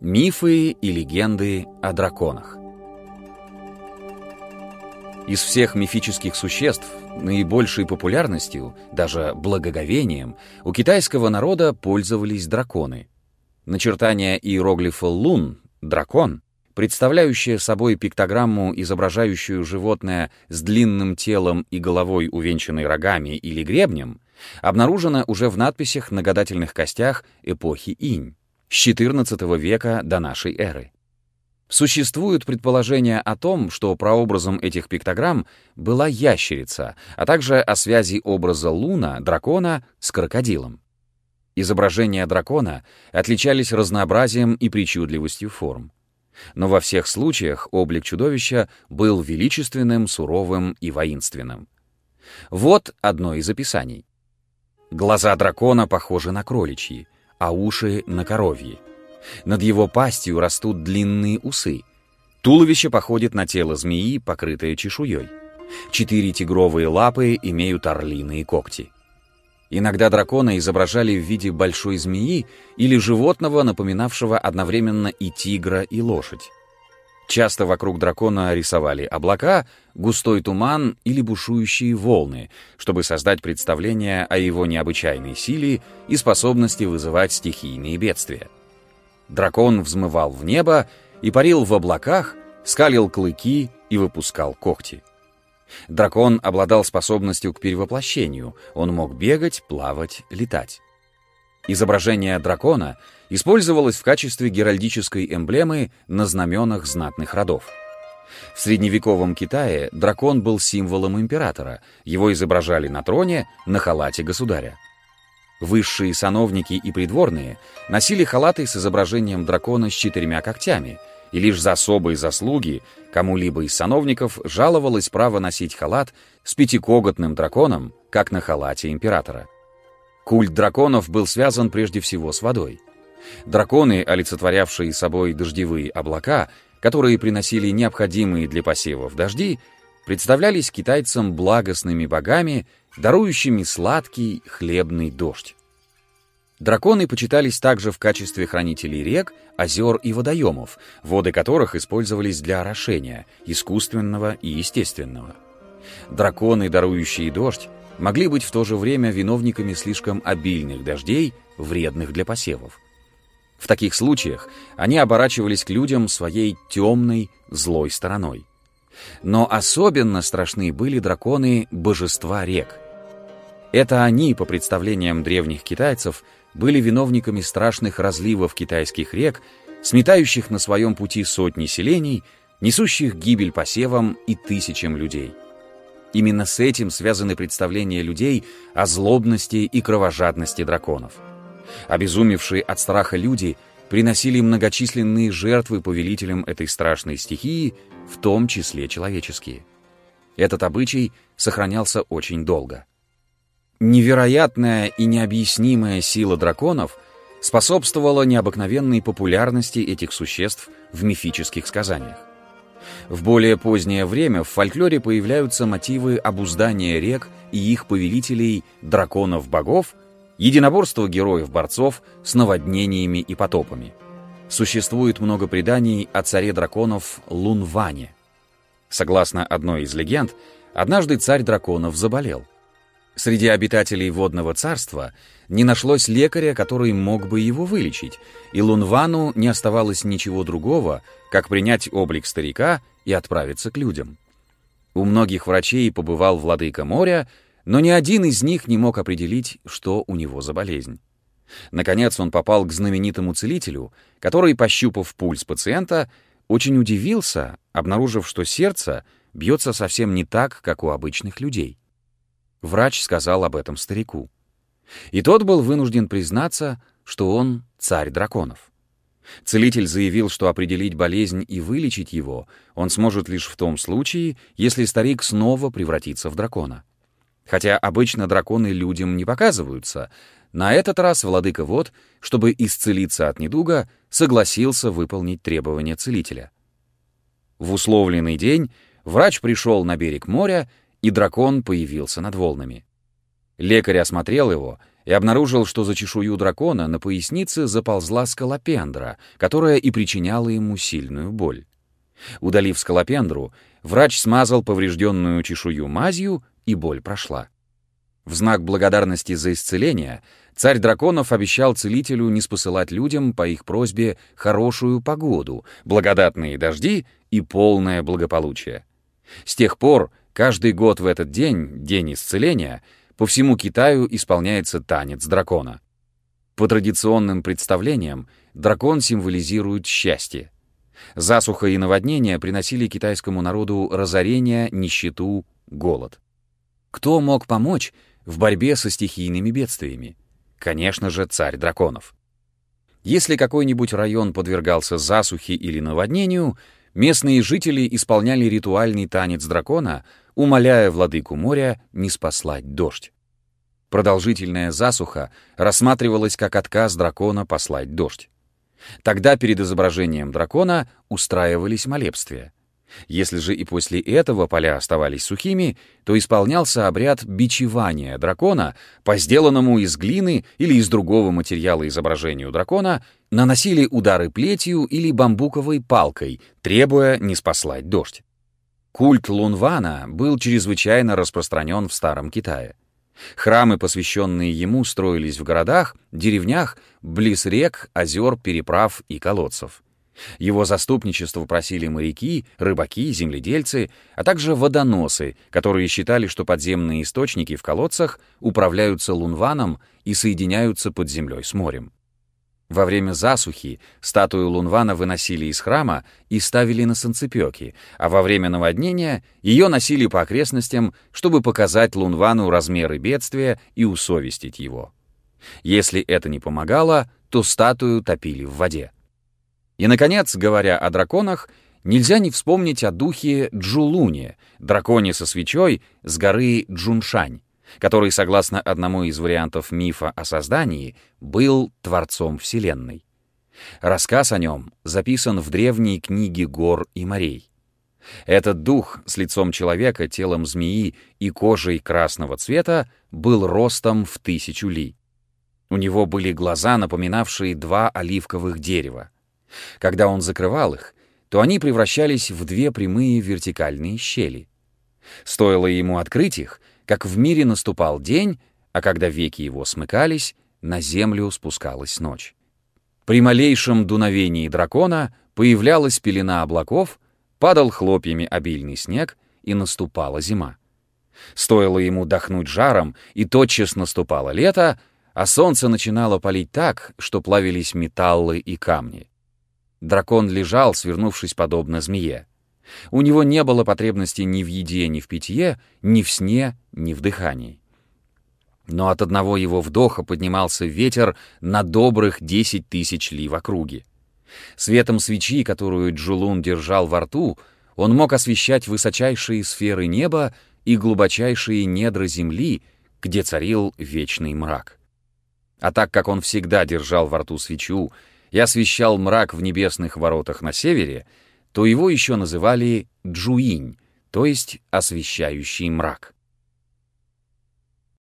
Мифы и легенды о драконах. Из всех мифических существ наибольшей популярностью, даже благоговением, у китайского народа пользовались драконы. Начертание иероглифа «лун» — дракон, представляющее собой пиктограмму, изображающую животное с длинным телом и головой, увенчанной рогами или гребнем, обнаружено уже в надписях на гадательных костях эпохи Инь с XIV века до нашей эры. Существуют предположения о том, что прообразом этих пиктограмм была ящерица, а также о связи образа луна, дракона, с крокодилом. Изображения дракона отличались разнообразием и причудливостью форм. Но во всех случаях облик чудовища был величественным, суровым и воинственным. Вот одно из описаний. Глаза дракона похожи на кроличьи, а уши — на коровьи. Над его пастью растут длинные усы. Туловище походит на тело змеи, покрытое чешуей. Четыре тигровые лапы имеют орлиные когти. Иногда дракона изображали в виде большой змеи или животного, напоминавшего одновременно и тигра, и лошадь. Часто вокруг дракона рисовали облака, густой туман или бушующие волны, чтобы создать представление о его необычайной силе и способности вызывать стихийные бедствия. Дракон взмывал в небо и парил в облаках, скалил клыки и выпускал когти. Дракон обладал способностью к перевоплощению, он мог бегать, плавать, летать. Изображение дракона использовалось в качестве геральдической эмблемы на знаменах знатных родов. В средневековом Китае дракон был символом императора, его изображали на троне, на халате государя. Высшие сановники и придворные носили халаты с изображением дракона с четырьмя когтями, и лишь за особые заслуги кому-либо из сановников жаловалось право носить халат с пятикоготным драконом, как на халате императора. Культ драконов был связан прежде всего с водой. Драконы, олицетворявшие собой дождевые облака, которые приносили необходимые для посевов дожди, представлялись китайцам благостными богами, дарующими сладкий хлебный дождь. Драконы почитались также в качестве хранителей рек, озер и водоемов, воды которых использовались для орошения, искусственного и естественного. Драконы, дарующие дождь, могли быть в то же время виновниками слишком обильных дождей, вредных для посевов. В таких случаях они оборачивались к людям своей темной, злой стороной. Но особенно страшны были драконы божества рек. Это они, по представлениям древних китайцев, были виновниками страшных разливов китайских рек, сметающих на своем пути сотни селений, несущих гибель посевам и тысячам людей. Именно с этим связаны представления людей о злобности и кровожадности драконов. Обезумевшие от страха люди приносили многочисленные жертвы повелителям этой страшной стихии, в том числе человеческие. Этот обычай сохранялся очень долго. Невероятная и необъяснимая сила драконов способствовала необыкновенной популярности этих существ в мифических сказаниях. В более позднее время в фольклоре появляются мотивы обуздания рек и их повелителей драконов-богов, единоборства героев-борцов с наводнениями и потопами. Существует много преданий о царе драконов Лунване. Согласно одной из легенд, однажды царь драконов заболел. Среди обитателей водного царства не нашлось лекаря, который мог бы его вылечить, и Лунвану не оставалось ничего другого, как принять облик старика и отправиться к людям. У многих врачей побывал владыка моря, но ни один из них не мог определить, что у него за болезнь. Наконец он попал к знаменитому целителю, который, пощупав пульс пациента, очень удивился, обнаружив, что сердце бьется совсем не так, как у обычных людей. Врач сказал об этом старику. И тот был вынужден признаться, что он царь драконов. Целитель заявил, что определить болезнь и вылечить его он сможет лишь в том случае, если старик снова превратится в дракона. Хотя обычно драконы людям не показываются, на этот раз владыка Вод, чтобы исцелиться от недуга, согласился выполнить требования целителя. В условленный день врач пришел на берег моря и дракон появился над волнами. Лекарь осмотрел его и обнаружил, что за чешую дракона на пояснице заползла скалопендра, которая и причиняла ему сильную боль. Удалив скалопендру, врач смазал поврежденную чешую мазью, и боль прошла. В знак благодарности за исцеление царь драконов обещал целителю не спосылать людям по их просьбе хорошую погоду, благодатные дожди и полное благополучие. С тех пор каждый год в этот день, день исцеления, по всему Китаю исполняется танец дракона. По традиционным представлениям, дракон символизирует счастье. Засуха и наводнения приносили китайскому народу разорение, нищету, голод. Кто мог помочь в борьбе со стихийными бедствиями? Конечно же, царь драконов. Если какой-нибудь район подвергался засухе или наводнению, местные жители исполняли ритуальный танец дракона, умоляя владыку моря не спаслать дождь. Продолжительная засуха рассматривалась как отказ дракона послать дождь. Тогда перед изображением дракона устраивались молебствия. Если же и после этого поля оставались сухими, то исполнялся обряд бичевания дракона, по сделанному из глины или из другого материала изображению дракона, наносили удары плетью или бамбуковой палкой, требуя не спаслать дождь. Культ Лунвана был чрезвычайно распространен в Старом Китае. Храмы, посвященные ему, строились в городах, деревнях, близ рек, озер, переправ и колодцев. Его заступничество просили моряки, рыбаки, земледельцы, а также водоносы, которые считали, что подземные источники в колодцах управляются лунваном и соединяются под землей с морем. Во время засухи статую Лунвана выносили из храма и ставили на санцепёки, а во время наводнения ее носили по окрестностям, чтобы показать Лунвану размеры бедствия и усовестить его. Если это не помогало, то статую топили в воде. И, наконец, говоря о драконах, нельзя не вспомнить о духе Джулуне, драконе со свечой с горы Джуншань который, согласно одному из вариантов мифа о создании, был творцом Вселенной. Рассказ о нем записан в древней книге гор и морей. Этот дух с лицом человека, телом змеи и кожей красного цвета был ростом в тысячу ли. У него были глаза, напоминавшие два оливковых дерева. Когда он закрывал их, то они превращались в две прямые вертикальные щели. Стоило ему открыть их, как в мире наступал день, а когда веки его смыкались, на землю спускалась ночь. При малейшем дуновении дракона появлялась пелена облаков, падал хлопьями обильный снег, и наступала зима. Стоило ему дохнуть жаром, и тотчас наступало лето, а солнце начинало палить так, что плавились металлы и камни. Дракон лежал, свернувшись подобно змее. У него не было потребности ни в еде, ни в питье, ни в сне, ни в дыхании. Но от одного его вдоха поднимался ветер на добрых десять тысяч ли в округе. Светом свечи, которую Джулун держал во рту, он мог освещать высочайшие сферы неба и глубочайшие недра земли, где царил вечный мрак. А так как он всегда держал во рту свечу и освещал мрак в небесных воротах на севере, то его еще называли Джуинь, то есть освещающий мрак.